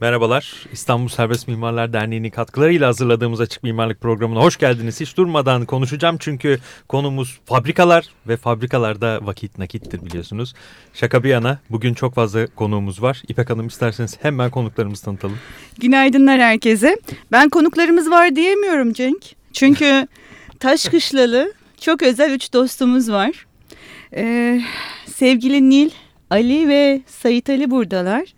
Merhabalar. İstanbul Serbest Mimarlar Derneği'nin katkılarıyla hazırladığımız Açık Mimarlık Programı'na hoş geldiniz. Hiç durmadan konuşacağım çünkü konumuz fabrikalar ve fabrikalarda vakit nakittir biliyorsunuz. Şaka bir yana bugün çok fazla konuğumuz var. İpek Hanım isterseniz hemen konuklarımızı tanıtalım. Günaydınlar herkese. Ben konuklarımız var diyemiyorum Cenk. Çünkü Taşkışlalı çok özel üç dostumuz var. Ee, sevgili Nil, Ali ve Sait Ali buradalar.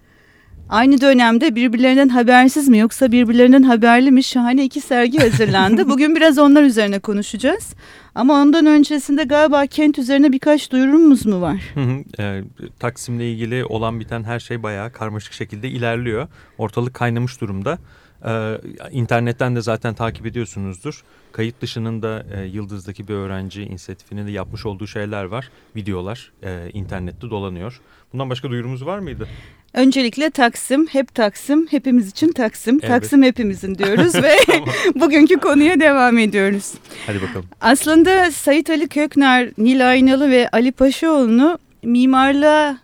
Aynı dönemde birbirlerinden habersiz mi yoksa birbirlerinden haberli mi şahane iki sergi hazırlandı. Bugün biraz onlar üzerine konuşacağız. Ama ondan öncesinde galiba kent üzerine birkaç duyurumuz mu var? e, Taksim'le ilgili olan biten her şey bayağı karmaşık şekilde ilerliyor. Ortalık kaynamış durumda. Ee, internetten de zaten takip ediyorsunuzdur. Kayıt dışının da e, Yıldız'daki bir öğrenci inisiyatifinin de yapmış olduğu şeyler var. Videolar e, internette dolanıyor. Bundan başka duyurumuz var mıydı? Öncelikle Taksim, hep Taksim, hepimiz için Taksim. Evet. Taksim hepimizin diyoruz ve bugünkü konuya devam ediyoruz. Hadi bakalım. Aslında Sait Ali Kökner, Nil Aynalı ve Ali Paşaoğlu'nu mimarlığa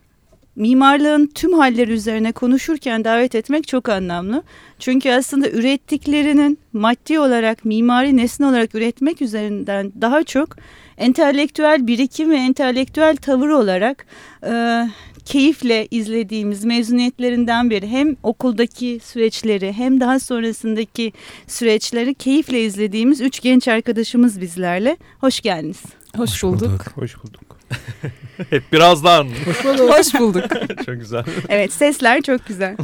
mimarlığın tüm halleri üzerine konuşurken davet etmek çok anlamlı. Çünkü aslında ürettiklerinin maddi olarak mimari nesne olarak üretmek üzerinden daha çok entelektüel birikim ve entelektüel tavır olarak e, keyifle izlediğimiz mezuniyetlerinden beri hem okuldaki süreçleri hem daha sonrasındaki süreçleri keyifle izlediğimiz üç genç arkadaşımız bizlerle. Hoş geldiniz. Hoş, Hoş bulduk. bulduk. Hoş bulduk. Hep birazdan. Hoş bulduk. Hoş bulduk. çok güzel. Evet sesler çok güzel.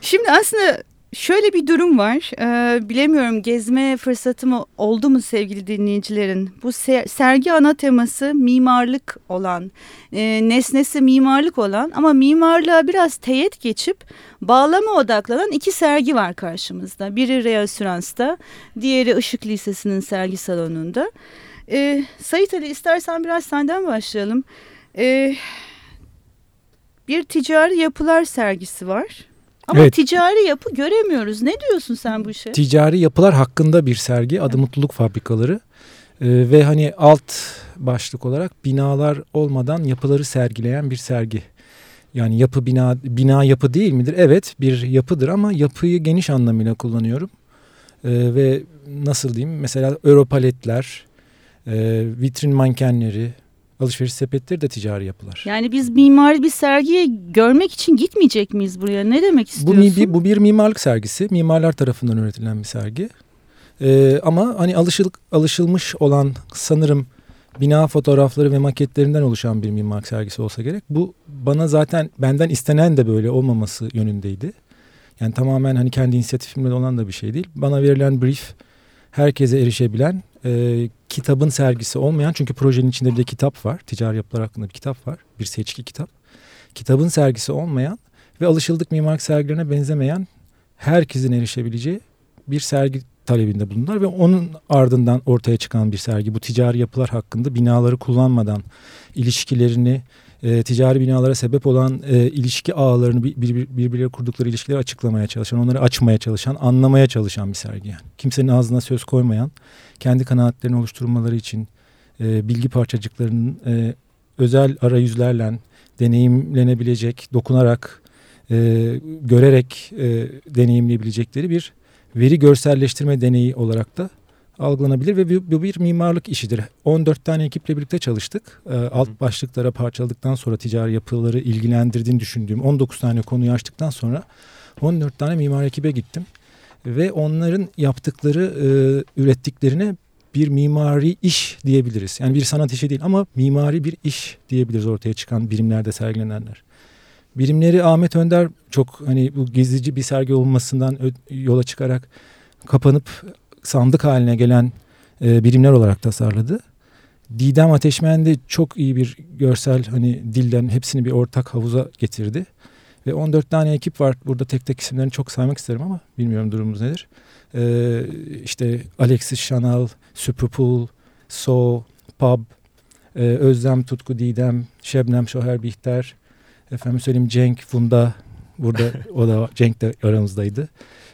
Şimdi aslında Şöyle bir durum var. Ee, bilemiyorum gezme fırsatım oldu mu sevgili dinleyicilerin? Bu ser, sergi ana teması mimarlık olan, e, nesnesi mimarlık olan ama mimarlığa biraz teyit geçip bağlama odaklanan iki sergi var karşımızda. Biri Reasürans'ta, diğeri Işık Lisesi'nin sergi salonunda. Ee, Sayit Ali istersen biraz senden başlayalım. Ee, bir ticari yapılar sergisi var. Ama evet. ticari yapı göremiyoruz. Ne diyorsun sen bu işe? Ticari yapılar hakkında bir sergi. Adı. Mutluluk Fabrikaları. Ee, ve hani alt başlık olarak binalar olmadan yapıları sergileyen bir sergi. Yani yapı bina bina yapı değil midir? Evet bir yapıdır ama yapıyı geniş anlamıyla kullanıyorum. Ee, ve nasıl diyeyim? Mesela Europaletler, e, vitrin mankenleri, alışveriş sepetleri de ticari yapılar. Yani biz mimari bir sergiyi görmek için gitmeyecek miyiz buraya? Ne demek istiyorsun? Bu, bir, bu bir mimarlık sergisi. Mimarlar tarafından üretilen bir sergi. Ee, ama hani alışıl, alışılmış olan sanırım bina fotoğrafları ve maketlerinden oluşan bir mimarlık sergisi olsa gerek. Bu bana zaten benden istenen de böyle olmaması yönündeydi. Yani tamamen hani kendi inisiyatifimle olan da bir şey değil. Bana verilen brief herkese erişebilen e, kitabın sergisi olmayan çünkü projenin içinde bir de kitap var. Ticari yapılar hakkında bir kitap var. Bir seçki kitap. Kitabın sergisi olmayan ve alışıldık mimarlık sergilerine benzemeyen herkesin erişebileceği bir sergi talebinde bulundular ve onun ardından ortaya çıkan bir sergi. Bu ticari yapılar hakkında binaları kullanmadan ilişkilerini, e, ticari binalara sebep olan e, ilişki ağlarını bir, bir, birbirleriyle kurdukları ilişkileri açıklamaya çalışan, onları açmaya çalışan, anlamaya çalışan bir sergi yani. Kimsenin ağzına söz koymayan, kendi kanaatlerini oluşturmaları için e, bilgi parçacıklarının e, özel arayüzlerle deneyimlenebilecek, dokunarak, e, görerek e, deneyimleyebilecekleri bir veri görselleştirme deneyi olarak da algılanabilir ve bu bir mimarlık işidir. 14 tane ekiple birlikte çalıştık. E, alt başlıklara parçaladıktan sonra ticari yapıları ilgilendirdiğini düşündüğüm 19 tane konuyu açtıktan sonra 14 tane mimar ekibe gittim ve onların yaptıkları, e, ürettiklerine bir mimari iş diyebiliriz. Yani bir sanat işi değil ama mimari bir iş diyebiliriz ortaya çıkan birimlerde sergilenenler. Birimleri Ahmet Önder çok hani bu gezici bir sergi olmasından yola çıkarak kapanıp sandık haline gelen e, birimler olarak tasarladı. Didem Ateşmen de çok iyi bir görsel hani dilden hepsini bir ortak havuza getirdi. Ve 14 tane ekip var. Burada tek tek isimlerini çok saymak isterim ama bilmiyorum durumumuz nedir. Ee, işte Alexis Chanal, Superpool, So, Pub, e, Özlem Tutku Didem, Şebnem Şoher Bihter, efendim söyleyeyim Cenk, Funda, Burada o da Cenk de aramızdaydı.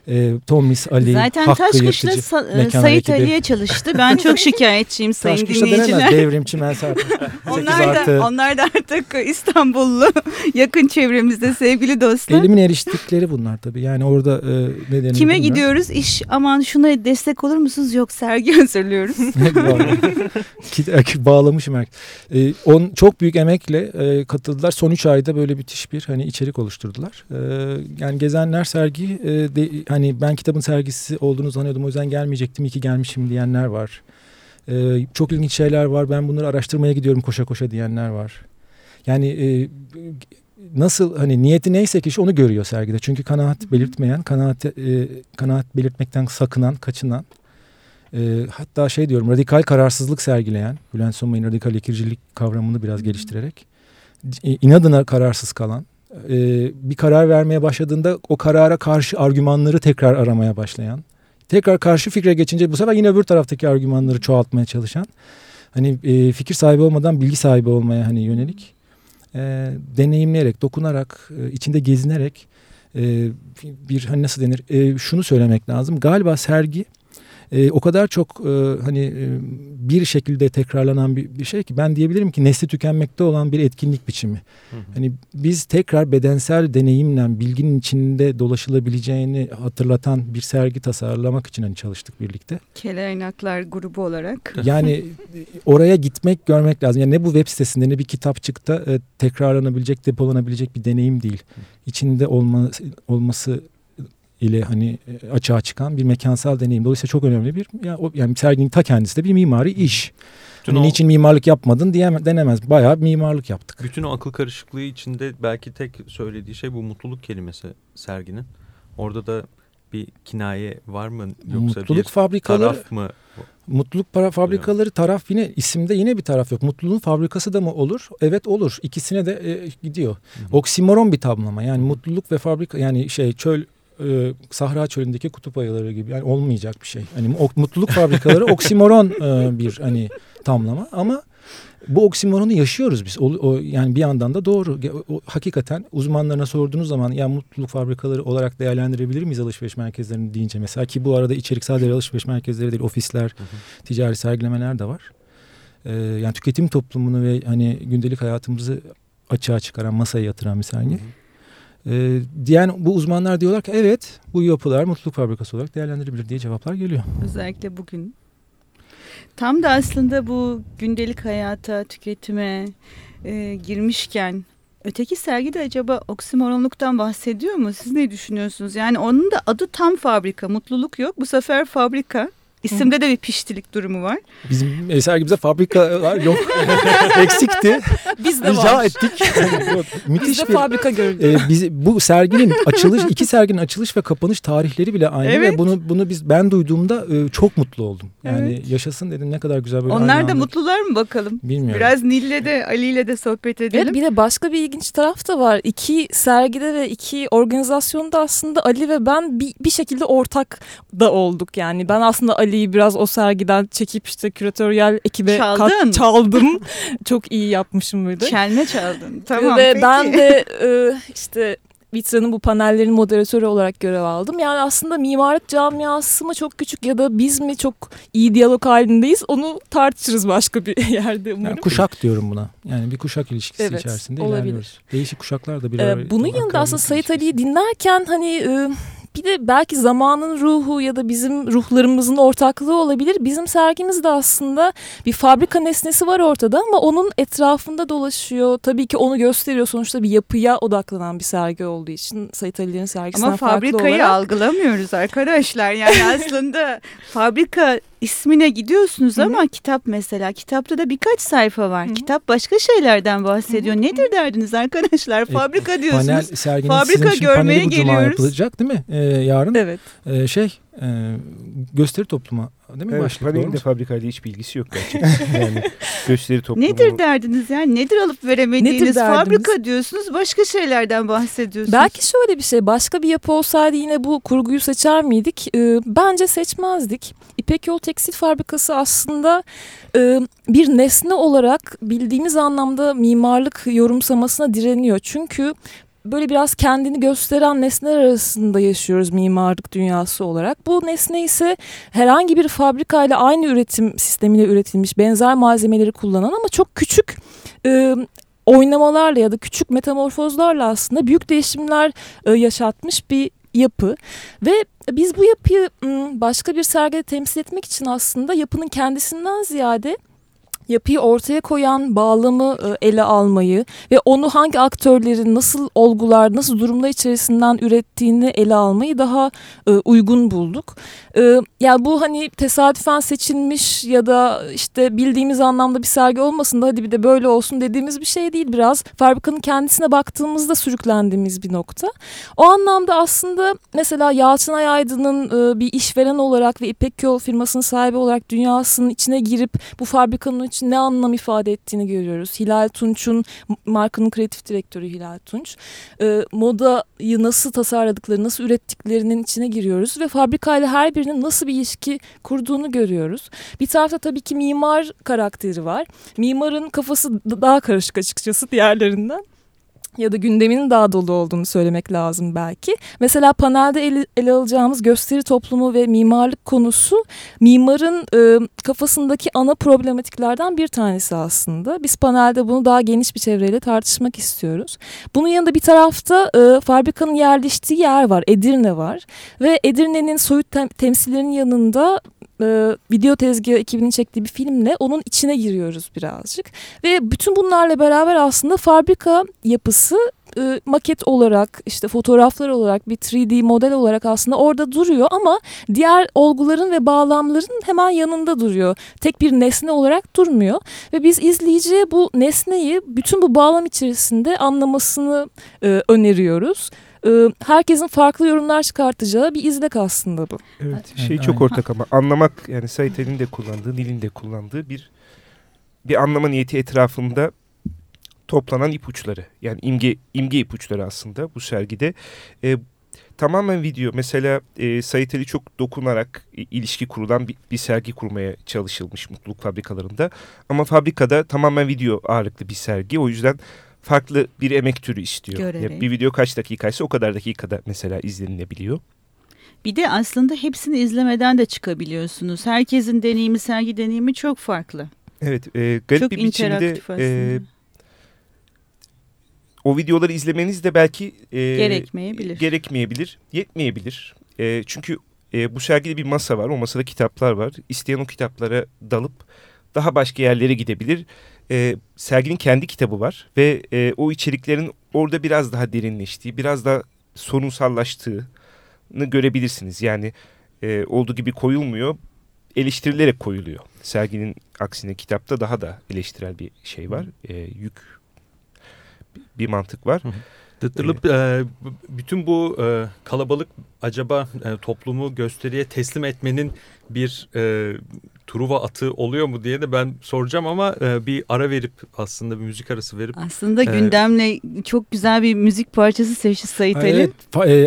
E, Tomis, Ali, Zaten Hakkı Taşkış'la Yırtıcı. Sa- e, Sait. Ali'ye çalıştı. Ben çok şikayetçiyim sayın Taşkış'ta dinleyiciler. Devrimçi Mensah. Onlar da, onlar da artık İstanbullu yakın çevremizde sevgili dostlar. Elimin eriştikleri bunlar tabii. Yani orada e, Kime bilmiyorum. gidiyoruz? İş aman şuna destek olur musunuz? Yok sergi hazırlıyoruz. Ki- Bağlamışım. E, on, çok büyük emekle e, katıldılar. Son 3 ayda böyle müthiş bir hani içerik oluşturdular. E, yani Gezenler sergi e, de, hani ben kitabın sergisi olduğunu sanıyordum. O yüzden gelmeyecektim. İyi ki gelmişim diyenler var. E, çok ilginç şeyler var. Ben bunları araştırmaya gidiyorum koşa koşa diyenler var. Yani e, nasıl hani niyeti neyse kişi onu görüyor sergide. Çünkü kanaat belirtmeyen, kanaat e, kanaat belirtmekten sakınan, kaçınan e, hatta şey diyorum radikal kararsızlık sergileyen Bülent Somay'ın radikal ikircilik kavramını biraz geliştirerek e, inadına kararsız kalan e, bir karar vermeye başladığında o karara karşı argümanları tekrar aramaya başlayan tekrar karşı fikre geçince bu sefer yine öbür taraftaki argümanları çoğaltmaya çalışan hani e, fikir sahibi olmadan bilgi sahibi olmaya hani yönelik e, deneyimleyerek dokunarak e, içinde gezinerek e, bir hani nasıl denir e, şunu söylemek lazım. Galiba sergi e, o kadar çok e, hani e, bir şekilde tekrarlanan bir, bir şey ki ben diyebilirim ki nesli tükenmekte olan bir etkinlik biçimi. Hı hı. Hani biz tekrar bedensel deneyimle bilginin içinde dolaşılabileceğini hatırlatan bir sergi tasarlamak için hani çalıştık birlikte. Keleynaklar grubu olarak. Yani e, oraya gitmek, görmek lazım. Yani ne bu web sitesinde ne bir kitapçıkta e, tekrarlanabilecek, depolanabilecek bir deneyim değil. İçinde olma, olması ile hani e, açığa çıkan bir mekansal deneyim. Dolayısıyla çok önemli bir o, yani serginin ta kendisi de bir mimari iş. Bütün Hani o- niçin mimarlık yapmadın diyeme, denemez. Bayağı mimarlık yaptık. Bütün o akıl karışıklığı içinde belki tek söylediği şey bu mutluluk kelimesi serginin. Orada da bir kinaye var mı yoksa Mutluluk bir fabrikaları taraf mı? Mutluluk para fabrikaları taraf yine isimde yine bir taraf yok. Mutluluğun fabrikası da mı olur? Evet olur. İkisine de e, gidiyor. hı. Oksimoron bir tamlama. Yani mutluluk ve fabrika yani şey çöl e, Sahra çölündeki kutup ayıları gibi yani olmayacak bir şey. Hani mutluluk fabrikaları oksimoron e, bir hani tamlama ama bu oksimoronu yaşıyoruz biz. O, o, yani bir yandan da doğru. O, hakikaten uzmanlarına sorduğunuz zaman ya mutluluk fabrikaları olarak değerlendirebilir miyiz alışveriş merkezlerini deyince mesela ki bu arada içerik sadece alışveriş merkezleri değil ofisler, Hı hı. ticari sergilemeler de var. Ee, yani tüketim toplumunu ve hani gündelik hayatımızı açığa çıkaran, masaya yatıran bir sergi. Hı hı. Ee, diyen bu uzmanlar diyorlar ki evet bu yapılar mutluluk fabrikası olarak değerlendirilebilir diye cevaplar geliyor. Özellikle bugün. Tam da aslında bu gündelik hayata, tüketime e, girmişken öteki sergide acaba oksimoronluktan bahsediyor mu? Siz ne düşünüyorsunuz? Yani onun da adı tam fabrika, mutluluk yok. Bu sefer fabrika. İsimde de bir piştilik durumu var. Bizim e, sergimizde fabrikalar yok. Eksikti. Biz de Rica var. ettik. Yok, Biz Müthiş de bir fabrika gördük. e, biz, bu serginin açılış iki serginin açılış ve kapanış tarihleri bile aynı Evet. ve bunu bunu biz ben duyduğumda e, çok mutlu oldum. Yani Evet. yaşasın dedim ne kadar güzel böyle Onlar da mutlular mı bakalım? Bilmiyorum. Biraz Nil'le de Ali de sohbet edelim. Evet, bir de başka bir ilginç taraf da var. İki sergide ve iki organizasyonda aslında Ali ve ben bir, bir şekilde ortak da olduk. Yani ben aslında Ali'yi biraz o sergiden çekip işte küratöryel ekibe kat- Çaldın. çaldım. Çok iyi yapmışım böyle. Çelme çaldın. Tamam ve peki. ben de e, işte Vitra'nın bu panellerin moderatörü olarak görev aldım. Yani aslında mimarlık camiası mı çok küçük ya da biz mi çok iyi diyalog halindeyiz onu tartışırız başka bir yerde umarım. Yani kuşak diyorum buna. Yani bir kuşak ilişkisi Evet, içerisinde olabilir. ilerliyoruz. Değişik kuşaklar da bir Ee, bunun yanında aslında Sait. Ali'yi dinlerken hani e, bir de belki zamanın ruhu ya da bizim ruhlarımızın ortaklığı olabilir. Bizim sergimizde aslında bir fabrika nesnesi var ortada ama onun etrafında dolaşıyor. Tabii ki onu gösteriyor. Sonuçta bir yapıya odaklanan bir sergi olduğu için Sait Ali'nin sergisinden Ama farklı fabrikayı olarak. algılamıyoruz arkadaşlar. Yani aslında fabrika ismine gidiyorsunuz Hı hı. ama kitap mesela kitapta da birkaç sayfa var. Hı hı. Kitap başka şeylerden bahsediyor. Nedir derdiniz arkadaşlar? Fabrika diyorsunuz. Panel serginin Fabrika sizin görmeye paneli bu cuma geliyoruz. yapılacak değil mi? Ee, yarın Evet. Ee, şey e, gösteri topluma değil mi Evet, başlık? mu? de fabrikayla hiç bilgisi yok gerçekten. yani gösteri toplumu. Nedir derdiniz yani? Nedir alıp veremediğiniz? Nedir derdiniz? Fabrika diyorsunuz başka şeylerden bahsediyorsunuz. Belki şöyle bir şey başka bir yapı olsaydı yine bu kurguyu seçer miydik? Ee, bence seçmezdik. İpek Yol Tekstil Fabrikası aslında e, bir nesne olarak bildiğimiz anlamda mimarlık yorumsamasına direniyor. Çünkü böyle biraz kendini gösteren nesneler arasında yaşıyoruz mimarlık dünyası olarak. Bu nesne ise herhangi bir fabrikayla aynı üretim sistemiyle üretilmiş benzer malzemeleri kullanan ama çok küçük e, oynamalarla ya da küçük metamorfozlarla aslında büyük değişimler e, yaşatmış bir yapı ve biz bu yapıyı başka bir sergide temsil etmek için aslında yapının kendisinden ziyade yapıyı ortaya koyan bağlamı e, ele almayı ve onu hangi aktörlerin nasıl olgular, nasıl durumlar içerisinden ürettiğini ele almayı daha e, uygun bulduk. E, yani bu hani tesadüfen seçilmiş ya da işte bildiğimiz anlamda bir sergi olmasın da hadi bir de böyle olsun dediğimiz bir şey değil biraz. Fabrikanın kendisine baktığımızda sürüklendiğimiz bir nokta. O anlamda aslında mesela Yalçın Ayaydın'ın bir işveren olarak ve İpek Yol firmasının sahibi olarak dünyasının içine girip bu fabrikanın ne anlam ifade ettiğini görüyoruz. Hilal Tunç'un markanın kreatif direktörü Hilal Tunç. E, modayı nasıl tasarladıkları, nasıl ürettiklerinin içine giriyoruz ve fabrikayla her birinin nasıl bir ilişki kurduğunu görüyoruz. Bir tarafta tabii ki mimar karakteri var. Mimarın kafası daha karışık açıkçası diğerlerinden ya da gündeminin daha dolu olduğunu söylemek lazım belki. Mesela panelde ele, ele alacağımız gösteri toplumu ve mimarlık konusu mimarın e, kafasındaki ana problematiklerden bir tanesi aslında. Biz panelde bunu daha geniş bir çevreyle tartışmak istiyoruz. Bunun yanında bir tarafta e, fabrikanın yerleştiği yer var, Edirne var ve Edirne'nin soyut tem temsillerinin yanında e, video tezgahı ekibinin çektiği bir filmle onun içine giriyoruz birazcık. Ve bütün bunlarla beraber aslında fabrika yapısı e, maket olarak işte fotoğraflar olarak bir 3D model olarak aslında orada duruyor ama diğer olguların ve bağlamların hemen yanında duruyor. Tek bir nesne olarak durmuyor ve biz izleyiciye bu nesneyi bütün bu bağlam içerisinde anlamasını e, öneriyoruz. Ee, herkesin farklı yorumlar çıkartacağı bir izlek aslında bu. Evet şey çok ortak ama anlamak yani Saitel'in de kullandığı, Nil'in de kullandığı bir bir anlama niyeti etrafında toplanan ipuçları. Yani imge imge ipuçları aslında bu sergide. E, tamamen video mesela e, Saitel'i çok dokunarak e, ilişki kurulan bir, bir sergi kurmaya çalışılmış mutluluk fabrikalarında. Ama fabrikada tamamen video ağırlıklı bir sergi. O yüzden farklı bir emek türü istiyor. Görerek. bir video kaç dakikaysa o kadar dakikada mesela izlenilebiliyor. Bir de aslında hepsini izlemeden de çıkabiliyorsunuz. Herkesin deneyimi, sergi deneyimi çok farklı. Evet, e, garip çok bir biçimde e, o videoları izlemeniz de belki e, gerekmeyebilir. Gerekmeyebilir, yetmeyebilir. E, çünkü e, bu sergide bir masa var, o masada kitaplar var. İsteyen o kitaplara dalıp daha başka yerlere gidebilir e, serginin kendi kitabı var ve e, o içeriklerin orada biraz daha derinleştiği, biraz daha sorunsallaştığını görebilirsiniz. Yani e, olduğu gibi koyulmuyor, eleştirilerek koyuluyor. Serginin aksine kitapta daha da eleştirel bir şey var, e, yük bir mantık var. Dıttırılıp e, bütün bu e, kalabalık acaba e, toplumu gösteriye teslim etmenin bir e, Truva atı oluyor mu diye de ben soracağım ama e, bir ara verip aslında bir müzik arası verip. Aslında e, gündemle çok güzel bir müzik parçası seçti Sait Ali. Evet,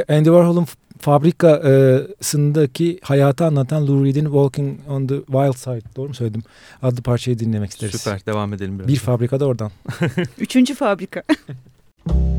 e, Andy Warhol'un fabrikasındaki hayatı anlatan Lou Reed'in Walking on the Wild Side doğru mu söyledim? Adlı parçayı dinlemek isteriz. Süper devam edelim biraz. Bir fabrikada oradan. Üçüncü fabrika.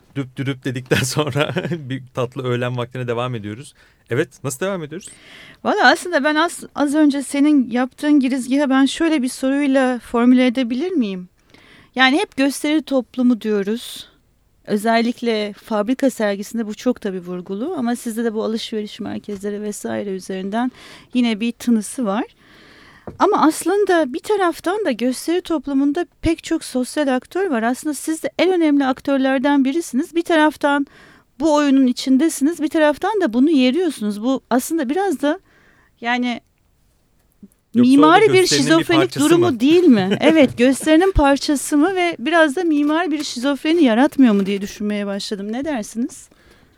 Düp dürüp dedikten sonra bir tatlı öğlen vaktine devam ediyoruz. Evet nasıl devam ediyoruz? Valla aslında ben az, az önce senin yaptığın girizgaha ben şöyle bir soruyla formüle edebilir miyim? Yani hep gösteri toplumu diyoruz. Özellikle fabrika sergisinde bu çok tabii vurgulu ama sizde de bu alışveriş merkezleri vesaire üzerinden yine bir tınısı var. Ama aslında bir taraftan da gösteri toplumunda pek çok sosyal aktör var. Aslında siz de en önemli aktörlerden birisiniz. Bir taraftan bu oyunun içindesiniz. Bir taraftan da bunu yeriyorsunuz. Bu aslında biraz da yani Yoksa mimari bir şizofrenik bir durumu mı? değil mi? evet gösterinin parçası mı ve biraz da mimari bir şizofreni yaratmıyor mu diye düşünmeye başladım. Ne dersiniz?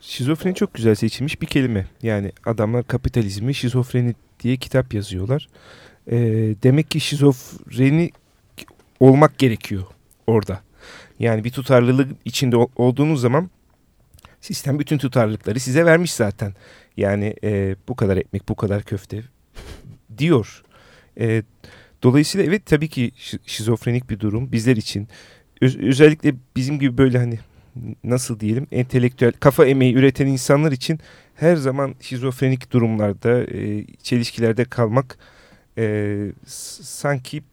Şizofreni çok güzel seçilmiş bir kelime. Yani adamlar kapitalizmi şizofreni diye kitap yazıyorlar. Ee, demek ki şizofreni olmak gerekiyor orada. Yani bir tutarlılık içinde olduğunuz zaman Sistem bütün tutarlılıkları size vermiş zaten. Yani e, bu kadar ekmek, bu kadar köfte diyor. E, dolayısıyla evet tabii ki şizofrenik bir durum bizler için. Öz, özellikle bizim gibi böyle hani nasıl diyelim entelektüel kafa emeği üreten insanlar için her zaman şizofrenik durumlarda, e, çelişkilerde kalmak e, sanki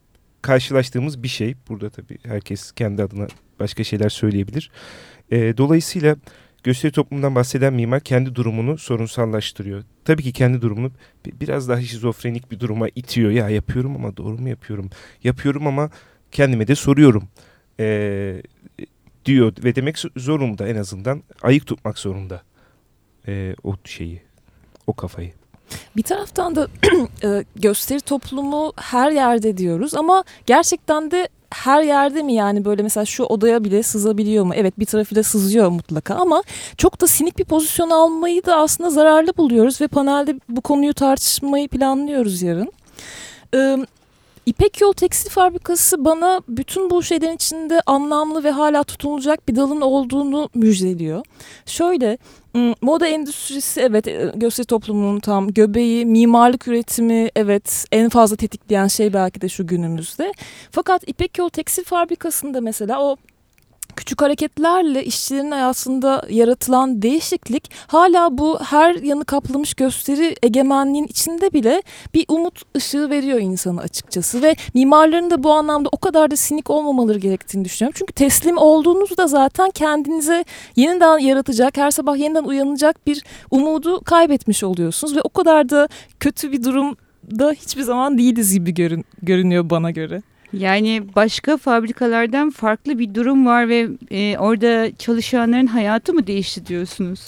karşılaştığımız bir şey. Burada tabii herkes kendi adına başka şeyler söyleyebilir. E, dolayısıyla gösteri toplumundan bahseden mimar kendi durumunu sorunsallaştırıyor. Tabii ki kendi durumunu biraz daha şizofrenik bir duruma itiyor. Ya yapıyorum ama doğru mu yapıyorum? Yapıyorum ama kendime de soruyorum ee, diyor ve demek zorunda en azından ayık tutmak zorunda ee, o şeyi, o kafayı. Bir taraftan da e, gösteri toplumu her yerde diyoruz ama gerçekten de her yerde mi yani böyle mesela şu odaya bile sızabiliyor mu? Evet bir tarafıyla sızıyor mutlaka ama çok da sinik bir pozisyon almayı da aslında zararlı buluyoruz ve panelde bu konuyu tartışmayı planlıyoruz yarın. İpek Yol Tekstil Fabrikası bana bütün bu şeylerin içinde anlamlı ve hala tutulacak bir dalın olduğunu müjdeliyor. Şöyle moda endüstrisi evet e, gösteri toplumunun tam göbeği, mimarlık üretimi evet en fazla tetikleyen şey belki de şu günümüzde. Fakat İpek Yol Tekstil Fabrikası'nda mesela o küçük hareketlerle işçilerin hayatında yaratılan değişiklik hala bu her yanı kaplamış gösteri egemenliğin içinde bile bir umut ışığı veriyor insana açıkçası ve mimarların da bu anlamda o kadar da sinik olmamaları gerektiğini düşünüyorum. Çünkü teslim olduğunuzda zaten kendinize yeniden yaratacak, her sabah yeniden uyanacak bir umudu kaybetmiş oluyorsunuz ve o kadar da kötü bir durumda hiçbir zaman değiliz gibi görün, görünüyor bana göre. Yani başka fabrikalardan farklı bir durum var ve e, orada çalışanların hayatı mı değişti diyorsunuz?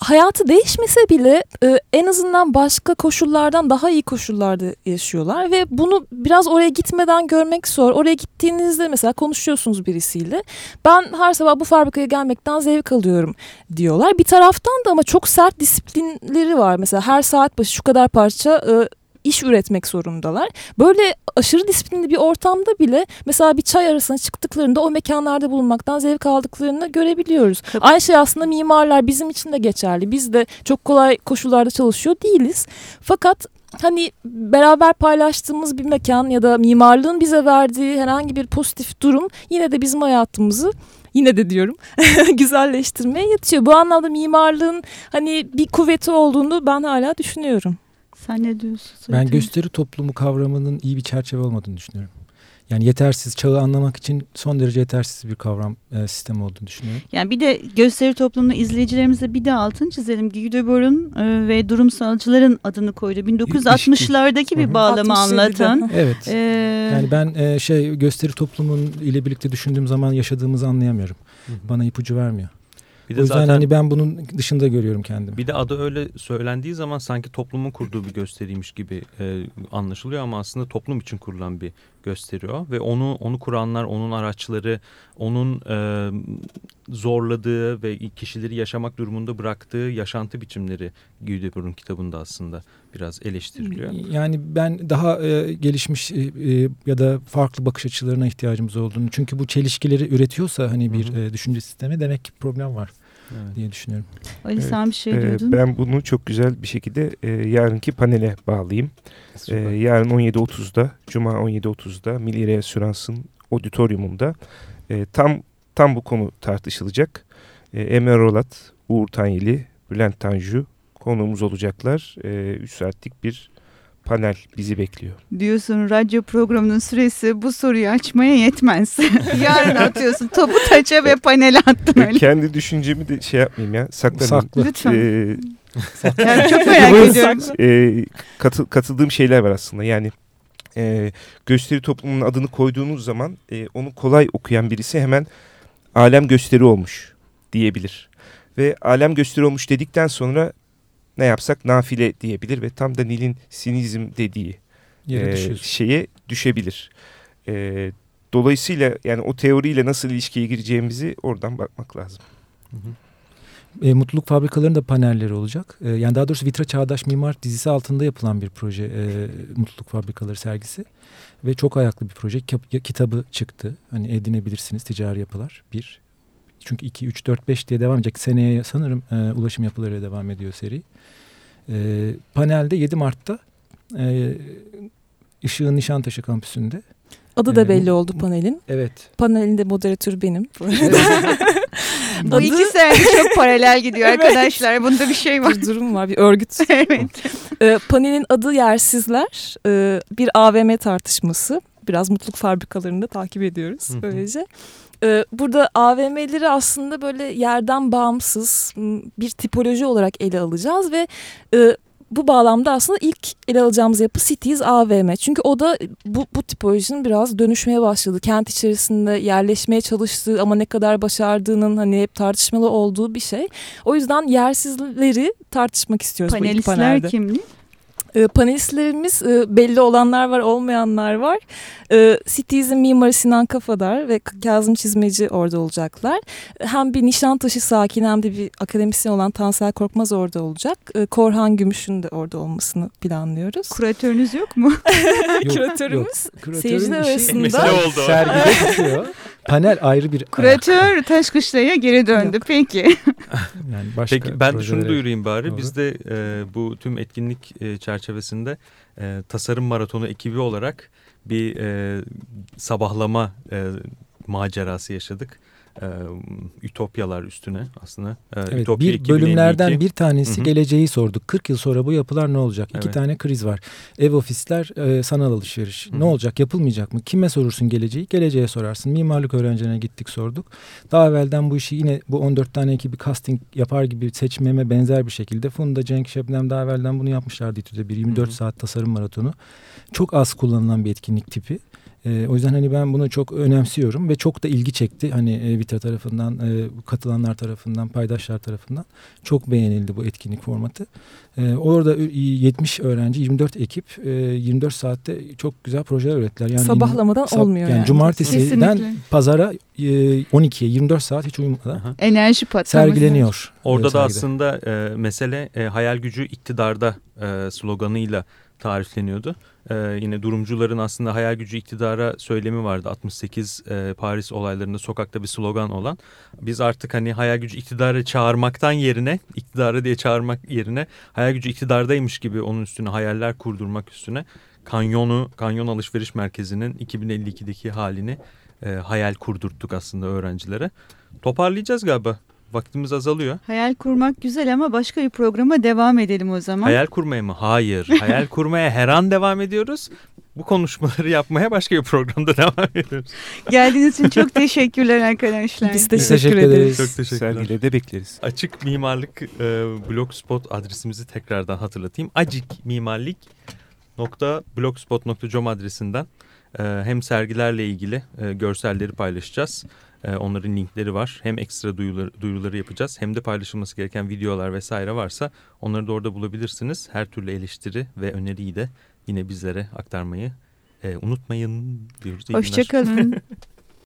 Hayatı değişmese bile e, en azından başka koşullardan daha iyi koşullarda yaşıyorlar ve bunu biraz oraya gitmeden görmek zor. Oraya gittiğinizde mesela konuşuyorsunuz birisiyle. Ben her sabah bu fabrikaya gelmekten zevk alıyorum diyorlar. Bir taraftan da ama çok sert disiplinleri var. Mesela her saat başı şu kadar parça e, iş üretmek zorundalar. Böyle aşırı disiplinli bir ortamda bile mesela bir çay arasına çıktıklarında o mekanlarda bulunmaktan zevk aldıklarını görebiliyoruz. Kap- Aynı şey aslında mimarlar bizim için de geçerli. Biz de çok kolay koşullarda çalışıyor değiliz. Fakat hani beraber paylaştığımız bir mekan ya da mimarlığın bize verdiği herhangi bir pozitif durum yine de bizim hayatımızı yine de diyorum güzelleştirmeye yatıyor. Bu anlamda mimarlığın hani bir kuvveti olduğunu ben hala düşünüyorum. Sen ne diyorsun? Ben Sırtın? gösteri toplumu kavramının iyi bir çerçeve olmadığını düşünüyorum. Yani yetersiz, çağı anlamak için son derece yetersiz bir kavram e, sistemi olduğunu düşünüyorum. Yani bir de gösteri toplumunu izleyicilerimize bir de altın çizelim. Guy Debord'un e, ve durumsalcıların adını koydu. 1960'lardaki Hı bir bağlamı 67'de. anlatan. Evet. e, Yani ben e, şey gösteri toplumun ile birlikte düşündüğüm zaman yaşadığımızı anlayamıyorum. Hı hı. Bana ipucu vermiyor. Bir O de yüzden zaten hani ben bunun dışında görüyorum kendimi. bir de adı öyle söylendiği zaman sanki toplumun kurduğu bir gösteriymiş gibi e, anlaşılıyor ama aslında toplum için kurulan bir gösteri o ve onu onu kuranlar, onun araçları, onun e, zorladığı ve kişileri yaşamak durumunda bıraktığı yaşantı biçimleri Guy Debord'un kitabında aslında biraz eleştiriliyor. Yani ben daha e, gelişmiş e, ya da farklı bakış açılarına ihtiyacımız olduğunu. Çünkü bu çelişkileri üretiyorsa hani bir Hı hı. e, düşünce sistemi demek ki problem var Evet. diye düşünüyorum. Ali Evet, sen bir şey Ee, diyordun. ben bunu çok güzel bir şekilde e, yarınki panele bağlayayım. Süper. yarın 17.30'da, Cuma 17.30'da Milli Reasürans'ın auditoriumunda e, tam tam bu konu tartışılacak. E, Emre Rolat, Uğur Tanyeli, Bülent Tanju konuğumuz olacaklar. 3 saatlik bir panel bizi bekliyor. Diyorsun radyo programının süresi bu soruyu açmaya yetmez. Yarın atıyorsun topu taça ve panele attın öyle. Kendi düşüncemi de şey yapmayayım ya saklanayım. Saklı. Lütfen. Ee, Yani çok merak ediyorum. e, katı- katıldığım şeyler var aslında. Yani e, gösteri toplumunun adını koyduğunuz zaman e, onu kolay okuyan birisi hemen alem gösteri olmuş diyebilir. Ve alem gösteri olmuş dedikten sonra ne yapsak nafile diyebilir ve tam da Nil'in sinizm dediği e, şeye düşebilir. E, dolayısıyla yani o teoriyle nasıl ilişkiye gireceğimizi oradan bakmak lazım. Hı hı. E, mutluluk fabrikalarının da panelleri olacak. E, yani daha doğrusu Vitra Çağdaş Mimar dizisi altında yapılan bir proje e, Mutluluk Fabrikaları sergisi. Ve çok ayaklı bir proje. Kitabı çıktı. Hani edinebilirsiniz ticari yapılar. Bir. Çünkü 2, 3, 4, 5 diye devam edecek. Seneye sanırım e, ulaşım yapılarıyla devam ediyor seri. E, panelde 7 Mart'ta e, Işığın Nişantaşı kampüsünde. Adı da Evet. belli oldu panelin. Evet. Panelin de moderatörü benim. Bu Adı- iki sergi çok paralel gidiyor arkadaşlar. Bunda bir şey var. bir durum var, bir örgüt. evet. Ee, panelin adı Yersizler. Ee, bir AVM tartışması. Biraz mutluluk fabrikalarını da takip ediyoruz Hı hı. böylece. Ee, burada AVM'leri aslında böyle yerden bağımsız bir tipoloji olarak ele alacağız ve e, bu bağlamda aslında ilk ele alacağımız yapı Cities AVM. Çünkü o da bu, bu tipolojinin biraz dönüşmeye başladı. Kent içerisinde yerleşmeye çalıştığı ama ne kadar başardığının hani hep tartışmalı olduğu bir şey. O yüzden yersizleri tartışmak istiyoruz bu ilk panelde. Panelistler kimli? E, panelistlerimiz e, belli olanlar var, olmayanlar var. E, Cities'in mimarı Sinan Kafadar ve Kazım Çizmeci orada olacaklar. Hem bir Nişantaşı sakin hem de bir akademisyen olan Tansel Korkmaz orada olacak. E, Korhan Gümüş'ün de orada olmasını planlıyoruz. Kuratörünüz yok mu? Yok, Küratörümüz yok. Küratörün seyirciler işi arasında- Mesele oldu. Sergide bitiyor. Panel ayrı bir Kuratör Taşkışla'ya geri döndü. Peki. Yani başka Peki ben de şunu duyurayım bari. Doğru. Biz de e, bu tüm etkinlik e, çerçevesinde e, tasarım maratonu ekibi olarak bir e, sabahlama e, macerası yaşadık. E, ütopyalar üstüne aslında. E, Evet, Ütopya bir 2052. bölümlerden bir tanesi Hı hı. geleceği sorduk. 40 yıl sonra bu yapılar ne olacak? İki Evet. tane kriz var. Ev ofisler, e, sanal alışveriş. Hı hı. Ne olacak? Yapılmayacak mı? Kime sorursun geleceği? Geleceğe sorarsın. Mimarlık öğrencilerine gittik sorduk. Daha evvelden bu işi yine bu 14 tane ekibi casting yapar gibi seçmeme benzer bir şekilde Funda, Cenk, Şebnem daha evvelden bunu yapmışlardı İTÜ'de bir 24 Hı hı. saat tasarım maratonu. Çok az kullanılan bir etkinlik tipi. E, o yüzden hani ben bunu çok önemsiyorum ve çok da ilgi çekti. Hani e, Vitra tarafından, e, katılanlar tarafından, paydaşlar tarafından çok beğenildi bu etkinlik formatı. E, orada 70 öğrenci, 24 ekip e, 24 saatte çok güzel projeler ürettiler. Yani Sabahlamadan sab- olmuyor yani. yani. Cumartesi'den Kesinlikle. pazara e, 12'ye 24 saat hiç uyumadan Aha. Enerji patlaması. sergileniyor. Orada e, da sergide. aslında e, mesele e, hayal gücü iktidarda e, sloganıyla tarifleniyordu. E, yine durumcuların aslında hayal gücü iktidara söylemi vardı. 68 e, Paris olaylarında sokakta bir slogan olan. Biz artık hani hayal gücü iktidara çağırmaktan yerine, iktidara diye çağırmak yerine hayal gücü iktidardaymış gibi onun üstüne hayaller kurdurmak üstüne kanyonu, kanyon alışveriş merkezinin 2052'deki halini e, hayal kurdurttuk aslında öğrencilere. Toparlayacağız galiba. Vaktimiz azalıyor. Hayal kurmak güzel ama başka bir programa devam edelim o zaman. Hayal kurmaya mı? Hayır. Hayal kurmaya her an devam ediyoruz. Bu konuşmaları yapmaya başka bir programda devam ediyoruz. Geldiğiniz için çok teşekkürler arkadaşlar. Biz Biz teşekkür, ederiz. Çok teşekkürler. Sergilerde bekleriz. Açık Mimarlık e, Blogspot adresimizi tekrardan hatırlatayım. Acik Mimarlık blogspot.com adresinden e, hem sergilerle ilgili e, görselleri paylaşacağız. E, onların linkleri var. Hem ekstra duyuruları, duyuruları yapacağız hem de paylaşılması gereken videolar vesaire varsa onları da orada bulabilirsiniz. Her türlü eleştiri ve öneriyi de yine bizlere aktarmayı e, unutmayın diyoruz. Hoşçakalın.